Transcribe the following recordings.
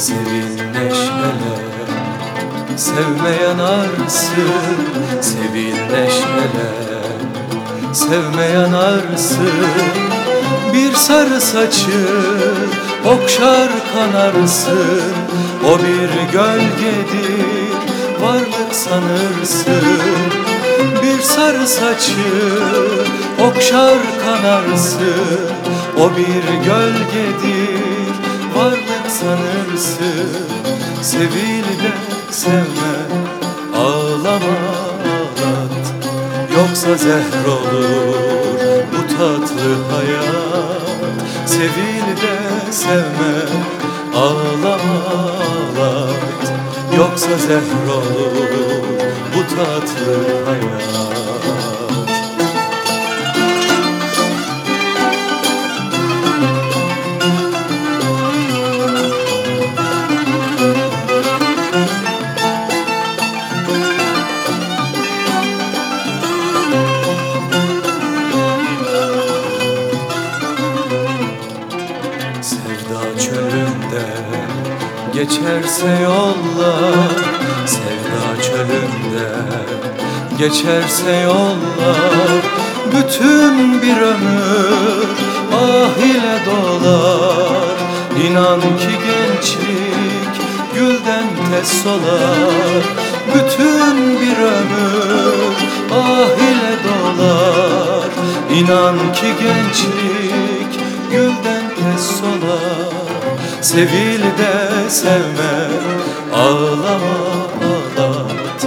Sevin sevinleşmeler Sevmeyen arsın. Sevinleşmeler Sevmeyen arsın. Bir sarı saçı okşar kanarsın. O bir gölgedir varlık sanırsın. Bir sarı saçı okşar kanarsın. O bir gölgedir sanırsın, sevil de sevme Ağlama ağlat. Yoksa zehr olur bu tatlı hayat. Sevil de sevme Ağlama ağlat. Yoksa zehr olur bu tatlı hayat geçerse yollar Sevda çölünde. Geçerse yollar Bütün bir ömür ah ile dolar. İnan ki gençlik gülden tez solar. Bütün bir ömür ah ile dolar. İnan ki gençlik gülden tez solar Sevil de sevme ağlama ağlat.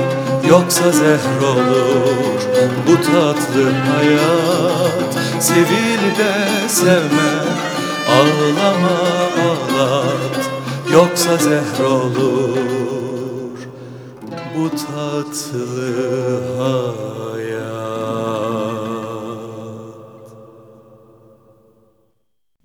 Yoksa zehr olur bu tatlı hayat. Sevil de sevme ağlama ağlat. Yoksa zehr olur bu tatlı hayat